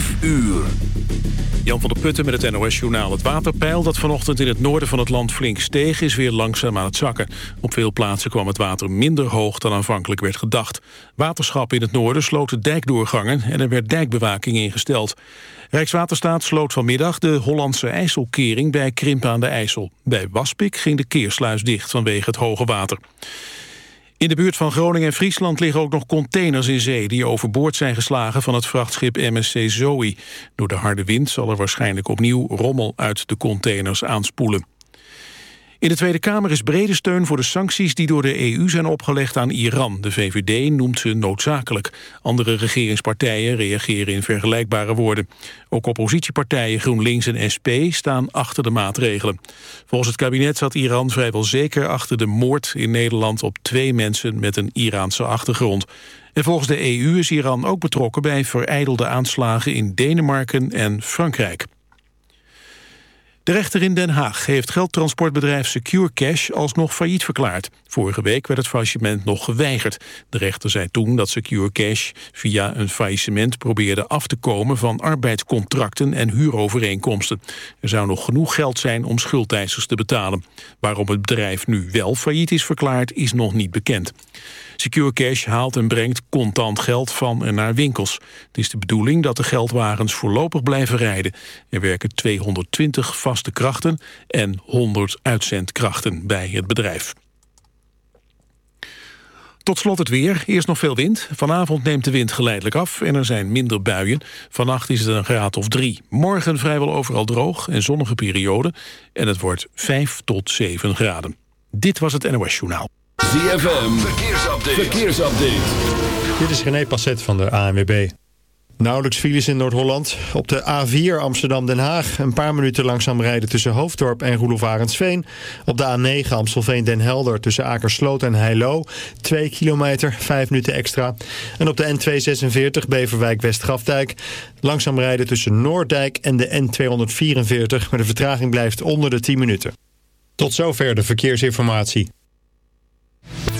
5 uur. Jan van der Putten met het NOS-journaal. Het waterpeil dat vanochtend in het noorden van het land flink steeg... is weer langzaam aan het zakken. Op veel plaatsen kwam het water minder hoog dan aanvankelijk werd gedacht. Waterschappen in het noorden sloten dijkdoorgangen... en er werd dijkbewaking ingesteld. Rijkswaterstaat sloot vanmiddag de Hollandse IJsselkering... bij Krimpen aan de IJssel. Bij Waspik ging de keersluis dicht vanwege het hoge water. In de buurt van Groningen en Friesland liggen ook nog containers in zee... die overboord zijn geslagen van het vrachtschip MSC Zoe. Door de harde wind zal er waarschijnlijk opnieuw rommel uit de containers aanspoelen. In de Tweede Kamer is brede steun voor de sancties die door de EU zijn opgelegd aan Iran. De VVD noemt ze noodzakelijk. Andere regeringspartijen reageren in vergelijkbare woorden. Ook oppositiepartijen GroenLinks en SP staan achter de maatregelen. Volgens het kabinet zat Iran vrijwel zeker achter de moord in Nederland op twee mensen met een Iraanse achtergrond. En volgens de EU is Iran ook betrokken bij vereidelde aanslagen in Denemarken en Frankrijk. De rechter in Den Haag heeft geldtransportbedrijf Secure Cash alsnog failliet verklaard. Vorige week werd het faillissement nog geweigerd. De rechter zei toen dat Secure Cash via een faillissement probeerde af te komen van arbeidscontracten en huurovereenkomsten. Er zou nog genoeg geld zijn om schuldeisers te betalen. Waarom het bedrijf nu wel failliet is verklaard is nog niet bekend. Secure Cash haalt en brengt contant geld van en naar winkels. Het is de bedoeling dat de geldwagens voorlopig blijven rijden. Er werken 220 vaste krachten en 100 uitzendkrachten bij het bedrijf. Tot slot het weer. Eerst nog veel wind. Vanavond neemt de wind geleidelijk af en er zijn minder buien. Vannacht is het een graad of drie. Morgen vrijwel overal droog en zonnige periode. En het wordt 5 tot 7 graden. Dit was het NOS Journaal. ZFM, verkeersupdate. verkeersupdate. Dit is René Passet van de ANWB. Nauwelijks files in Noord-Holland. Op de A4 Amsterdam-Den Haag een paar minuten langzaam rijden tussen Hoofddorp en Roelof Op de A9 Amstelveen-Den Helder tussen Akersloot en Heilo. 2 kilometer, 5 minuten extra. En op de N246 Beverwijk-West-Grafdijk. Langzaam rijden tussen Noorddijk en de N244. Maar de vertraging blijft onder de 10 minuten. Tot zover de verkeersinformatie.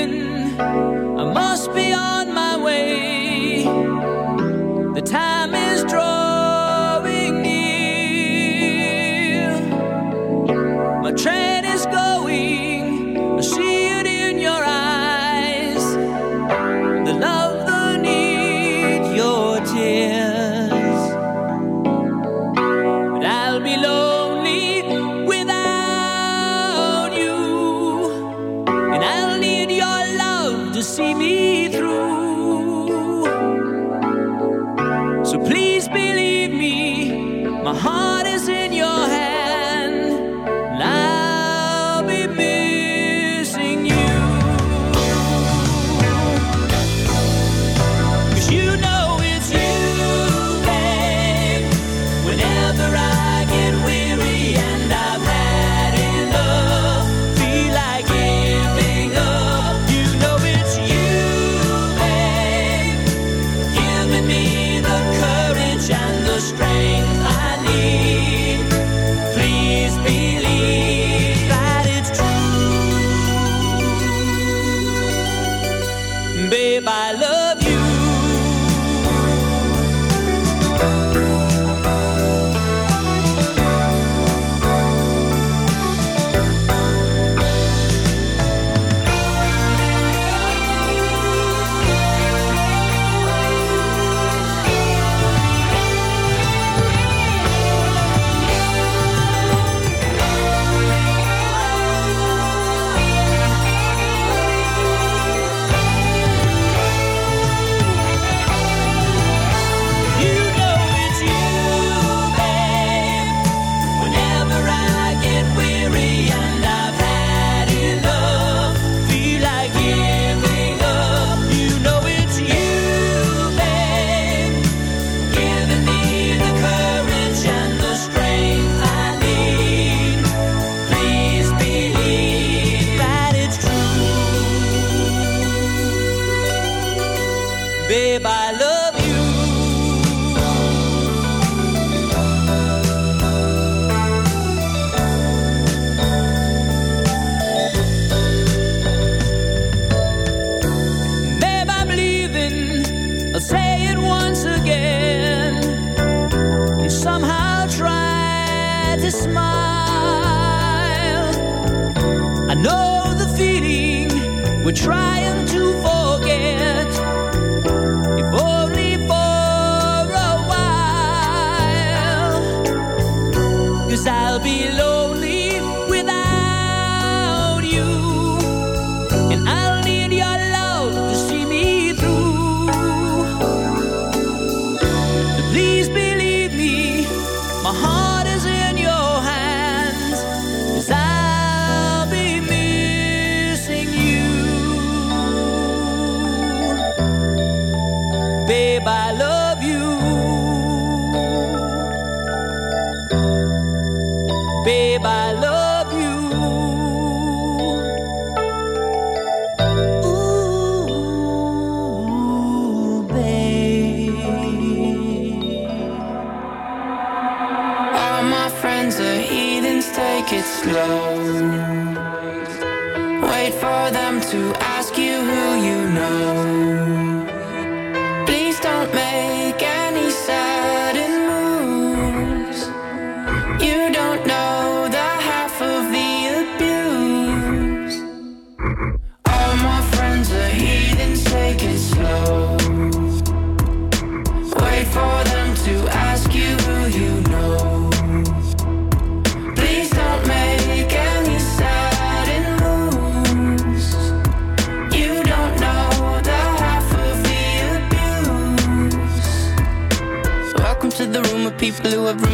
I must be on. you know?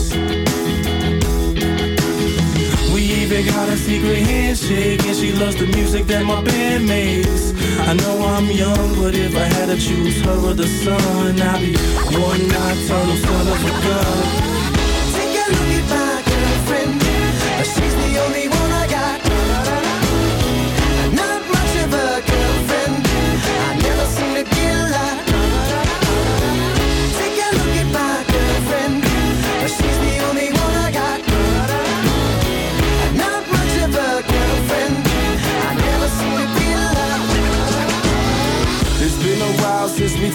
We got a secret handshake, and she loves the music that my band makes. I know I'm young, but if I had to choose her or the sun, I'd be one night, nocturnal son of a gun.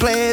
play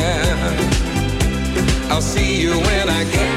see you when I get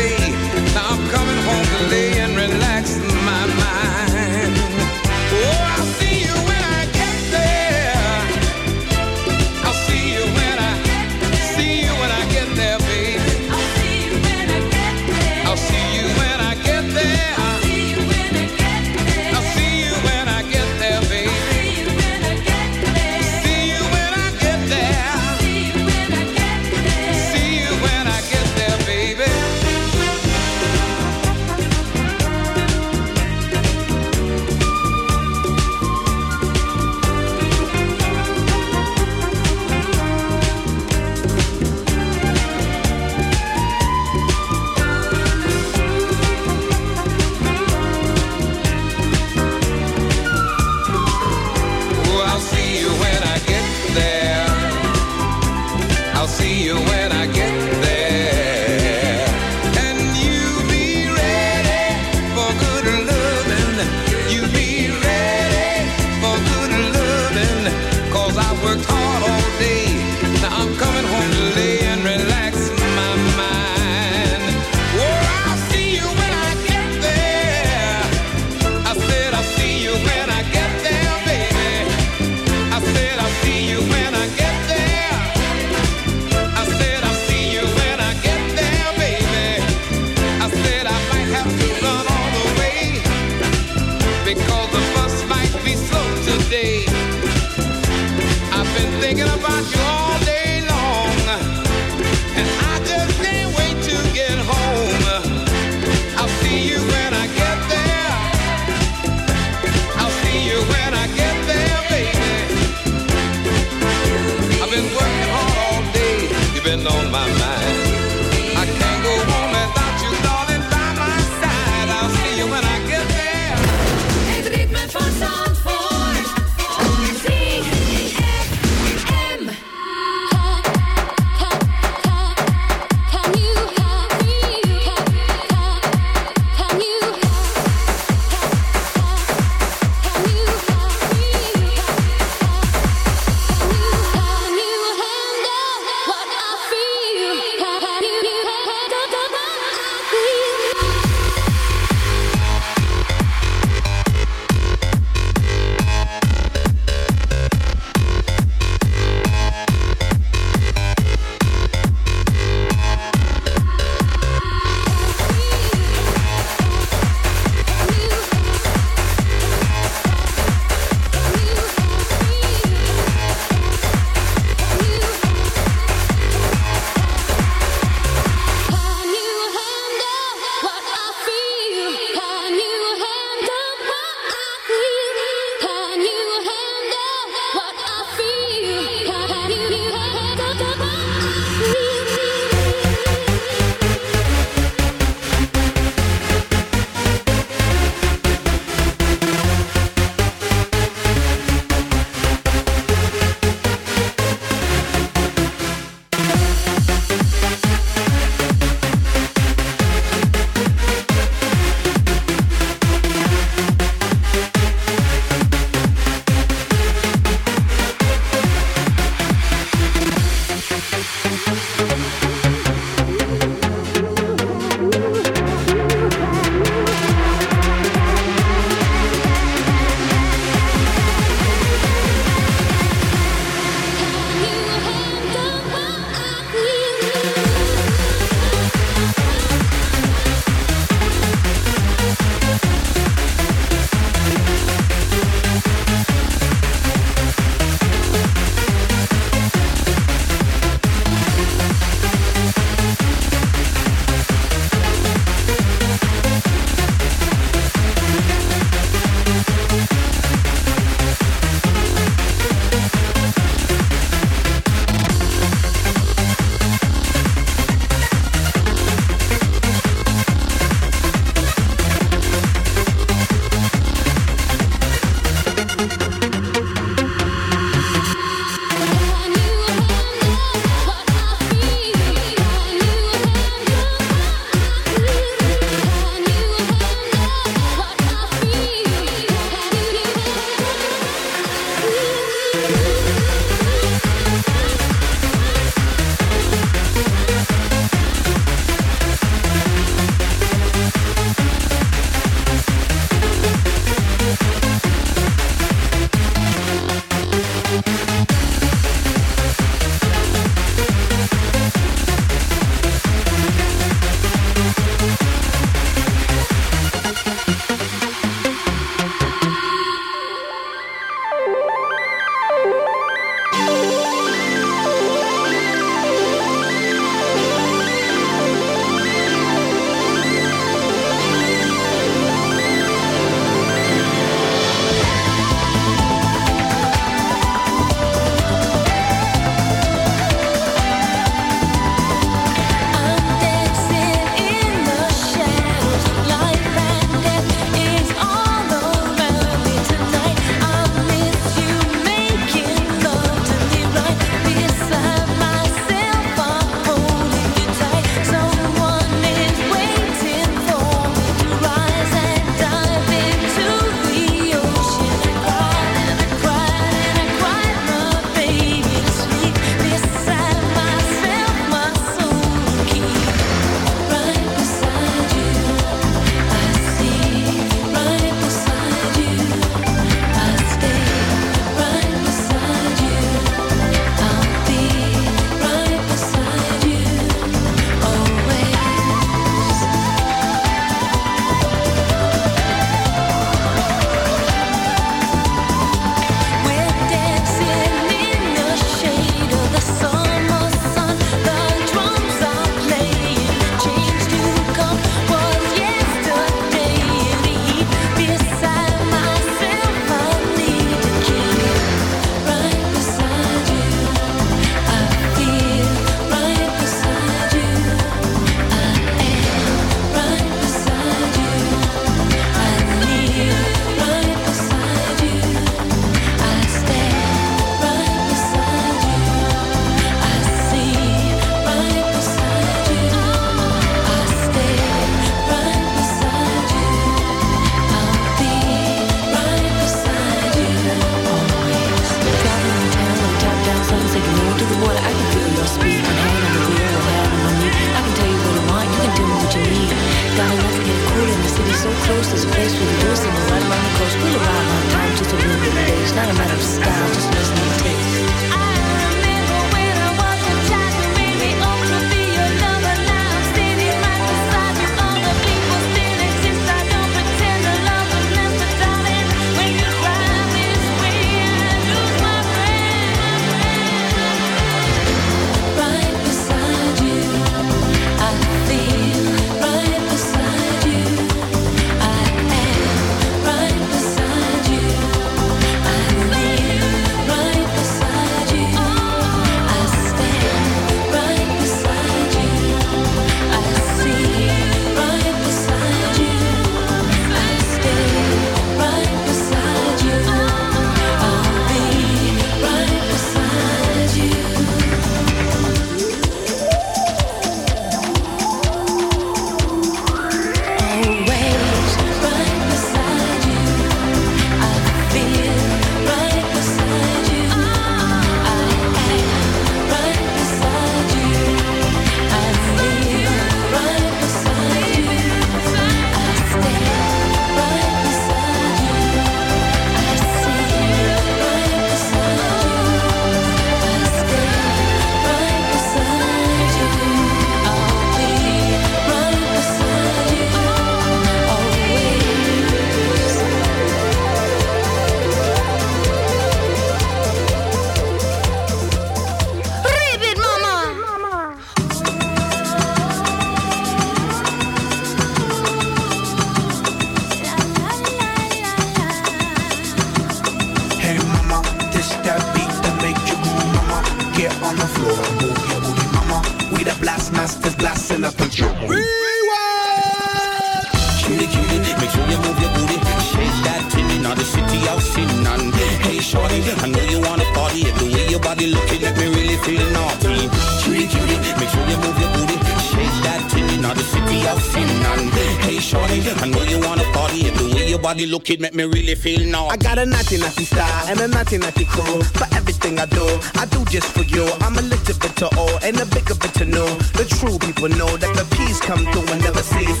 looking make me really feel naughty. I got a naughty naughty style and a naughty naughty crew. For everything I do, I do just for you. I'm a little bit to all and a bigger bit to know. The true people know that the peace come through and never cease.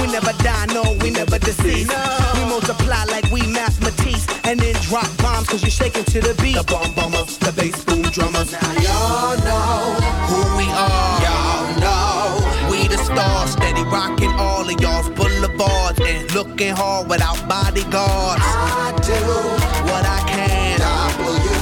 We never die, no, we never decease. We multiply like we mathematics and then drop bombs cause you're shaking to the beat. The bomb and looking hard without bodyguards. I do what I can. W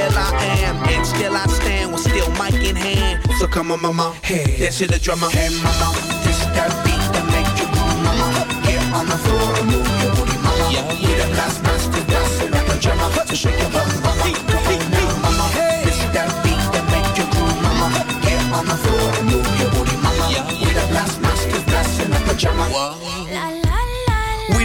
L I am, and still I stand with still mic in hand. So come on, mama, hey, dance to the drummer. Hey, mama, this that beat that make you move, mama. Get on the floor and move your booty, mama. Yeah, yeah. We the blast master, dancing like a drummer. So shake your bum, mama. Come on now, mama. This that beat that make you groove, mama. Get on the floor and move your booty, mama. Yeah, We the blast masters, dancing like a drummer. We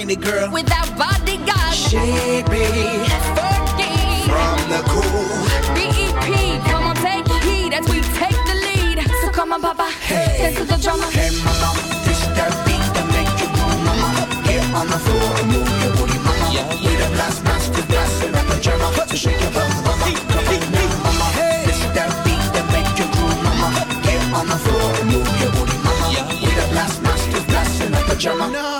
How we rocking it, girl. Without bodyguards. She be Fergie. from the cool. BEP, come on, take heed as we take the lead. So come on, Papa, dance to the drummer. Hey mama, this that beat that make you move, mama. Get on the floor and move your booty, mama. We the blast master, blasting up the drummer. So shake your bum, mama. Come on now, mama. This that beat that make you groove, mama. Get on the floor and move your booty, mama. We the blast master, blasting up the drummer. Nah,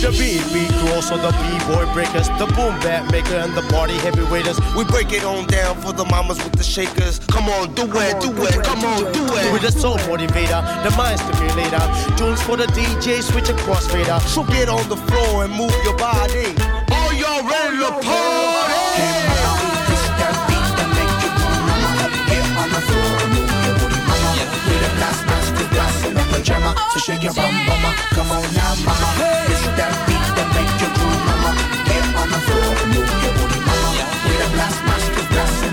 the beat beat crew, also the b-boy breakers, the boom bat maker, and the party heavyweights. We break it on down for the mamas with the shakers. Come on, do it, do it, come on, do it. With the soul motivator, the mind stimulator, tunes for the DJ, switch across crossfader. So get on the floor and move your body. All y'all ready to party? pajama. So shake your bum bummer. Come on now, mama. Hey that beat that make you mama. Get on the floor and move your booty, mama. Blast mask, blast in